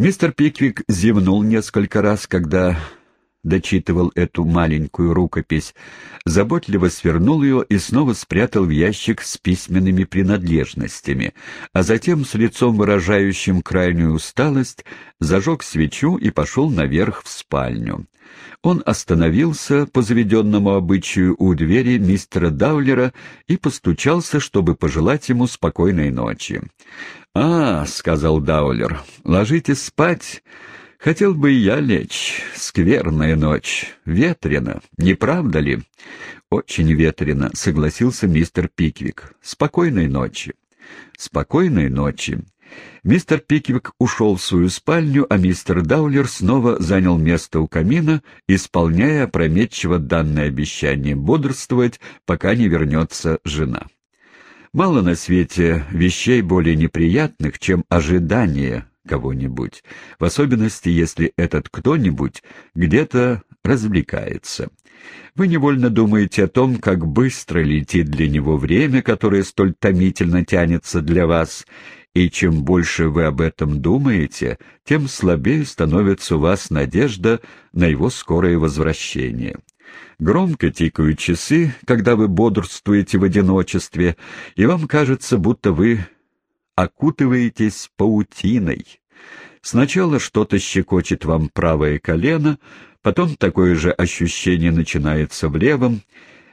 Мистер Пиквик зевнул несколько раз, когда дочитывал эту маленькую рукопись, заботливо свернул ее и снова спрятал в ящик с письменными принадлежностями, а затем с лицом выражающим крайнюю усталость зажег свечу и пошел наверх в спальню. Он остановился по заведенному обычаю у двери мистера Даулера и постучался, чтобы пожелать ему спокойной ночи. «А, — сказал Даулер, — ложитесь спать. Хотел бы и я лечь. Скверная ночь. Ветрено, не правда ли?» «Очень ветрено», — согласился мистер Пиквик. «Спокойной ночи». «Спокойной ночи». Мистер Пиквик ушел в свою спальню, а мистер Даулер снова занял место у камина, исполняя опрометчиво данное обещание бодрствовать, пока не вернется жена. Мало на свете вещей более неприятных, чем ожидание кого-нибудь, в особенности, если этот кто-нибудь где-то развлекается. Вы невольно думаете о том, как быстро летит для него время, которое столь томительно тянется для вас, и чем больше вы об этом думаете, тем слабее становится у вас надежда на его скорое возвращение. Громко тикают часы, когда вы бодрствуете в одиночестве, и вам кажется, будто вы окутываетесь паутиной. Сначала что-то щекочет вам правое колено, потом такое же ощущение начинается в левом.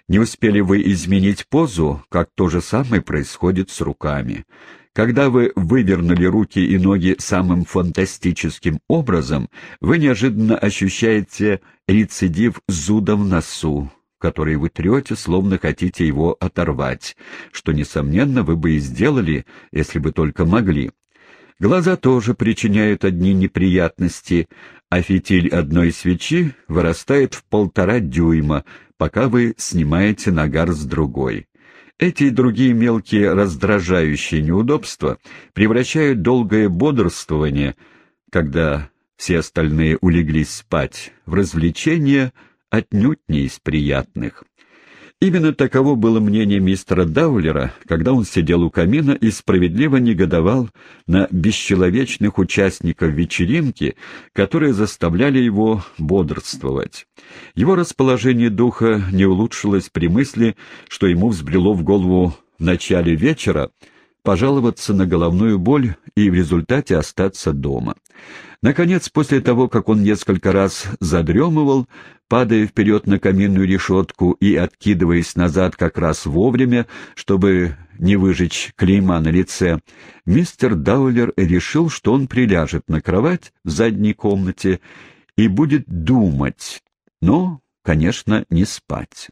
Не успели вы изменить позу, как то же самое происходит с руками. Когда вы вывернули руки и ноги самым фантастическим образом, вы неожиданно ощущаете рецидив зуда в носу, который вы трете, словно хотите его оторвать, что, несомненно, вы бы и сделали, если бы только могли. Глаза тоже причиняют одни неприятности, а фитиль одной свечи вырастает в полтора дюйма, пока вы снимаете нагар с другой. Эти и другие мелкие раздражающие неудобства превращают долгое бодрствование, когда все остальные улеглись спать, в развлечение отнюдь не из приятных. Именно таково было мнение мистера Даулера, когда он сидел у камина и справедливо негодовал на бесчеловечных участников вечеринки, которые заставляли его бодрствовать. Его расположение духа не улучшилось при мысли, что ему взбрело в голову в начале вечера пожаловаться на головную боль и в результате остаться дома. Наконец, после того, как он несколько раз задремывал, падая вперед на каминную решетку и откидываясь назад как раз вовремя, чтобы не выжечь клейма на лице, мистер Даулер решил, что он приляжет на кровать в задней комнате и будет думать, но, конечно, не спать.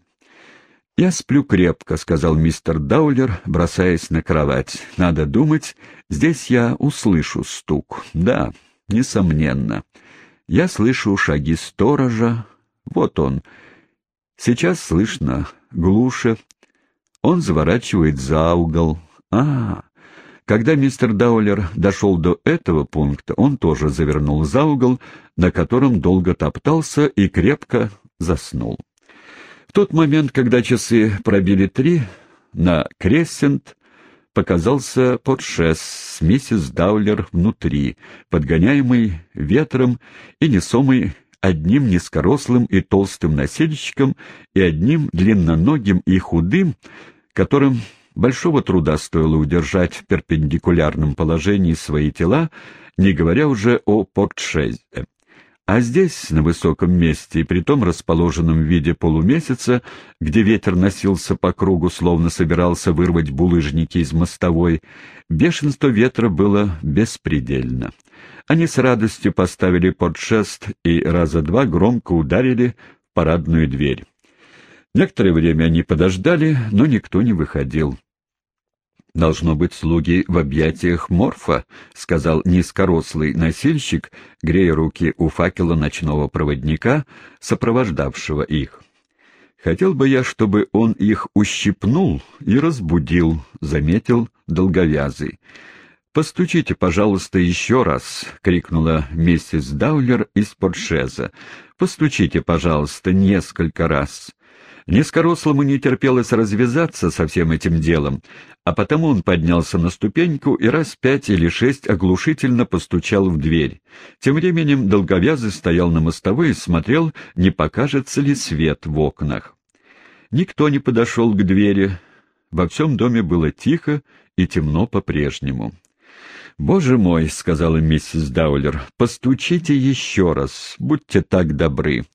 «Я сплю крепко», — сказал мистер Даулер, бросаясь на кровать. «Надо думать, здесь я услышу стук. Да, несомненно. Я слышу шаги сторожа. Вот он. Сейчас слышно глуше. Он заворачивает за угол. А, когда мистер Даулер дошел до этого пункта, он тоже завернул за угол, на котором долго топтался и крепко заснул. В тот момент, когда часы пробили три, на Крессент показался подшес с миссис Даулер внутри, подгоняемый ветром и несомый одним низкорослым и толстым носильщиком и одним длинноногим и худым, которым большого труда стоило удержать в перпендикулярном положении свои тела, не говоря уже о портшезе. А здесь, на высоком месте, и притом расположенном в виде полумесяца, где ветер носился по кругу, словно собирался вырвать булыжники из мостовой, бешенство ветра было беспредельно. Они с радостью поставили подшест и раза два громко ударили в парадную дверь. Некоторое время они подождали, но никто не выходил. «Должно быть слуги в объятиях Морфа», — сказал низкорослый носильщик, грея руки у факела ночного проводника, сопровождавшего их. «Хотел бы я, чтобы он их ущипнул и разбудил», — заметил долговязый. «Постучите, пожалуйста, еще раз!» — крикнула миссис Даулер из портшеза. «Постучите, пожалуйста, несколько раз!» Низкорослому не терпелось развязаться со всем этим делом, а потому он поднялся на ступеньку и раз пять или шесть оглушительно постучал в дверь. Тем временем долговязый стоял на мостовой и смотрел, не покажется ли свет в окнах. Никто не подошел к двери. Во всем доме было тихо и темно по-прежнему. «Боже мой», — сказала миссис Даулер, — «постучите еще раз, будьте так добры».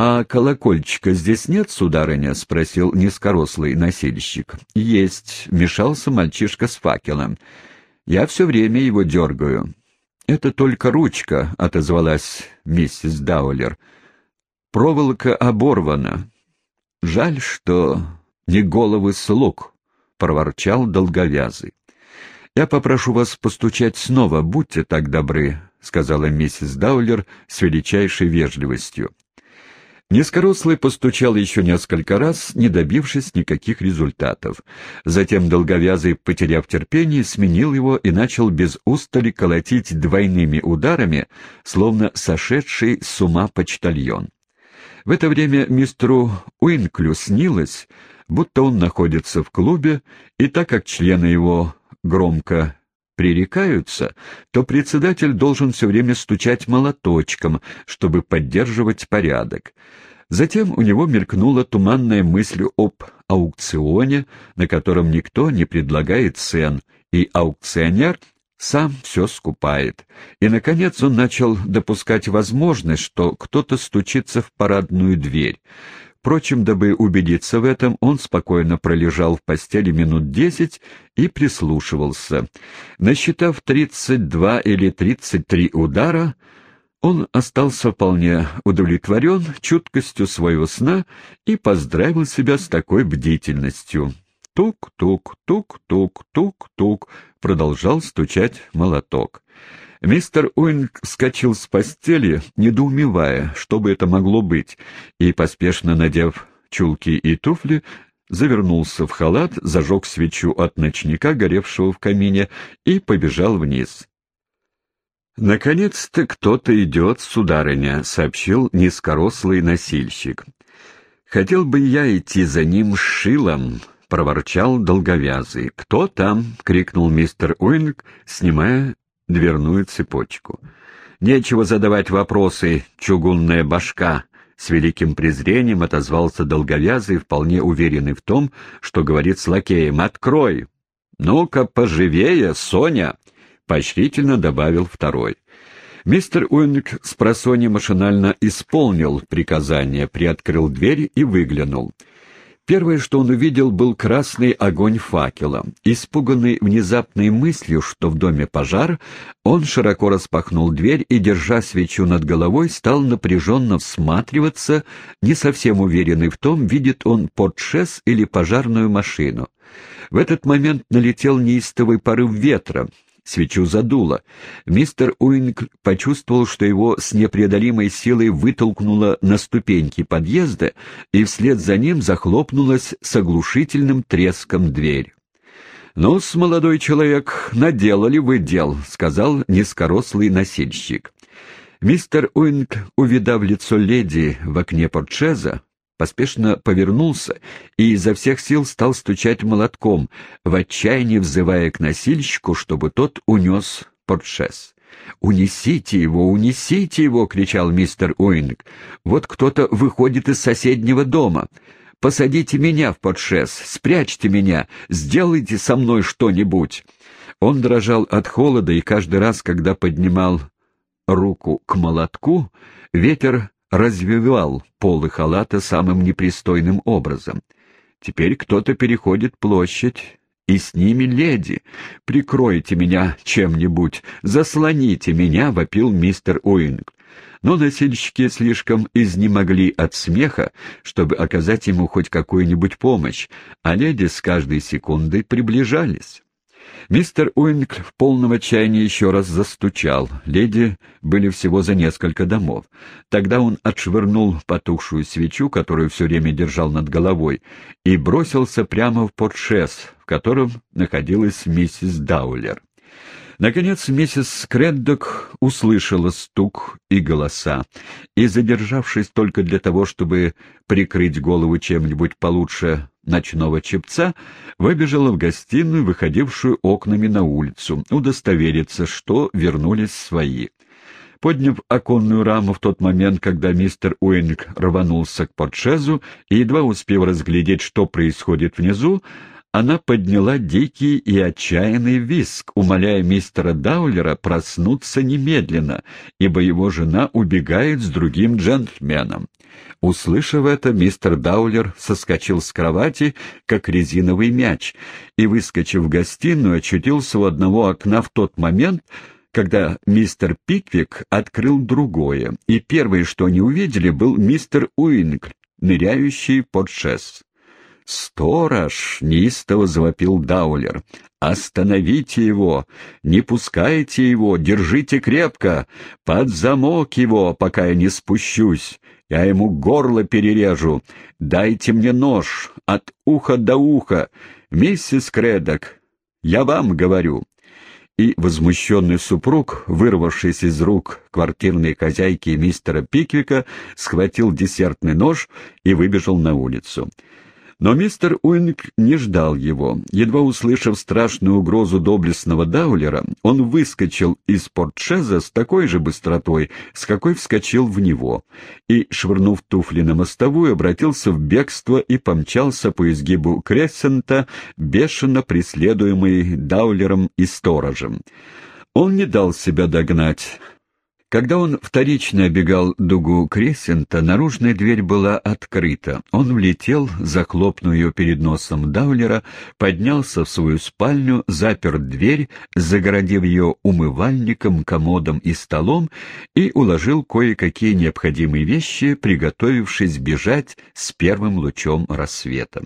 «А колокольчика здесь нет, сударыня?» — спросил низкорослый носильщик. «Есть», — вмешался мальчишка с факелом. «Я все время его дергаю». «Это только ручка», — отозвалась миссис Даулер. «Проволока оборвана. Жаль, что не головы слуг», — проворчал долговязый. «Я попрошу вас постучать снова, будьте так добры», — сказала миссис Даулер с величайшей вежливостью. Низкорослый постучал еще несколько раз, не добившись никаких результатов. Затем долговязый, потеряв терпение, сменил его и начал без устали колотить двойными ударами, словно сошедший с ума почтальон. В это время мистеру Уинклю снилось, будто он находится в клубе, и так как члены его громко пререкаются, то председатель должен все время стучать молоточком, чтобы поддерживать порядок. Затем у него мелькнула туманная мысль об аукционе, на котором никто не предлагает цен, и аукционер сам все скупает. И, наконец, он начал допускать возможность, что кто-то стучится в парадную дверь. Впрочем, дабы убедиться в этом, он спокойно пролежал в постели минут десять и прислушивался. Насчитав тридцать два или тридцать три удара, он остался вполне удовлетворен чуткостью своего сна и поздравил себя с такой бдительностью. Тук-тук, тук-тук, тук-тук, продолжал стучать молоток. Мистер Уинг вскочил с постели, недоумевая, что бы это могло быть, и, поспешно надев чулки и туфли, завернулся в халат, зажег свечу от ночника, горевшего в камине, и побежал вниз. «Наконец-то кто-то идет, сударыня», — сообщил низкорослый носильщик. «Хотел бы я идти за ним шилом», — проворчал долговязый. «Кто там?» — крикнул мистер Уинг, снимая дверную цепочку. «Нечего задавать вопросы, чугунная башка!» С великим презрением отозвался долговязый, вполне уверенный в том, что говорит с лакеем. «Открой!» «Ну-ка, поживее, Соня!» — поощрительно добавил второй. Мистер Уинг с просони машинально исполнил приказание, приоткрыл дверь и выглянул. Первое, что он увидел, был красный огонь факела. Испуганный внезапной мыслью, что в доме пожар, он широко распахнул дверь и, держа свечу над головой, стал напряженно всматриваться, не совсем уверенный в том, видит он подшес или пожарную машину. В этот момент налетел неистовый порыв ветра — Свечу задуло. Мистер Уинг почувствовал, что его с непреодолимой силой вытолкнуло на ступеньки подъезда, и вслед за ним захлопнулась с оглушительным треском дверь. «Ну-с, молодой человек, наделали вы дел», — сказал низкорослый носильщик. Мистер Уинг, увидав лицо леди в окне портшеза, поспешно повернулся и изо всех сил стал стучать молотком, в отчаянии взывая к носильщику, чтобы тот унес портшез. «Унесите его, унесите его!» — кричал мистер Уинг. «Вот кто-то выходит из соседнего дома. Посадите меня в портшез, спрячьте меня, сделайте со мной что-нибудь». Он дрожал от холода, и каждый раз, когда поднимал руку к молотку, ветер развивал полы халата самым непристойным образом. Теперь кто-то переходит площадь, и с ними леди. Прикройте меня чем-нибудь, заслоните меня, — вопил мистер Уинг. Но носильщики слишком изнемогли от смеха, чтобы оказать ему хоть какую-нибудь помощь, а леди с каждой секундой приближались. Мистер Уинг в полном отчаянии еще раз застучал. Леди были всего за несколько домов. Тогда он отшвырнул потухшую свечу, которую все время держал над головой, и бросился прямо в портшес, в котором находилась миссис Даулер. Наконец миссис Креддок услышала стук и голоса, и, задержавшись только для того, чтобы прикрыть голову чем-нибудь получше ночного чепца, выбежала в гостиную, выходившую окнами на улицу, удостовериться, что вернулись свои. Подняв оконную раму в тот момент, когда мистер Уинг рванулся к портшезу и, едва успев разглядеть, что происходит внизу, она подняла дикий и отчаянный виск, умоляя мистера Даулера проснуться немедленно, ибо его жена убегает с другим джентльменом. Услышав это, мистер Даулер соскочил с кровати, как резиновый мяч, и, выскочив в гостиную, очутился у одного окна в тот момент, когда мистер Пиквик открыл другое, и первое, что они увидели, был мистер Уинг, ныряющий под шест. «Сторож!» — неистово завопил Даулер. «Остановите его! Не пускайте его! Держите крепко! Под замок его, пока я не спущусь! Я ему горло перережу! Дайте мне нож! От уха до уха! Миссис Кредок! Я вам говорю!» и возмущенный супруг, вырвавшись из рук квартирной хозяйки мистера Пиквика, схватил десертный нож и выбежал на улицу. Но мистер Уинг не ждал его. Едва услышав страшную угрозу доблестного Даулера, он выскочил из портшеза с такой же быстротой, с какой вскочил в него, и, швырнув туфли на мостовую, обратился в бегство и помчался по изгибу Кресента, бешено преследуемый Даулером и сторожем. Он не дал себя догнать. Когда он вторично обегал дугу Кресента, наружная дверь была открыта. Он влетел, захлопнув ее перед носом Даулера, поднялся в свою спальню, запер дверь, загородив ее умывальником, комодом и столом, и уложил кое-какие необходимые вещи, приготовившись бежать с первым лучом рассвета.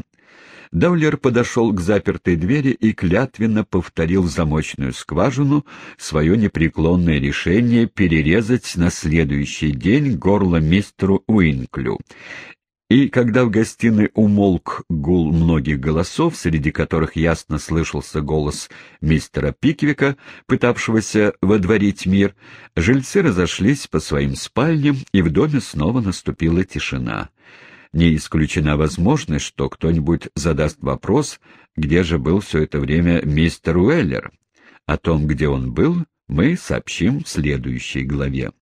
Даулер подошел к запертой двери и клятвенно повторил замочную скважину свое непреклонное решение перерезать на следующий день горло мистеру Уинклю. И когда в гостиной умолк гул многих голосов, среди которых ясно слышался голос мистера Пиквика, пытавшегося водворить мир, жильцы разошлись по своим спальням, и в доме снова наступила тишина не исключена возможность, что кто-нибудь задаст вопрос, где же был все это время мистер Уэллер. О том, где он был, мы сообщим в следующей главе.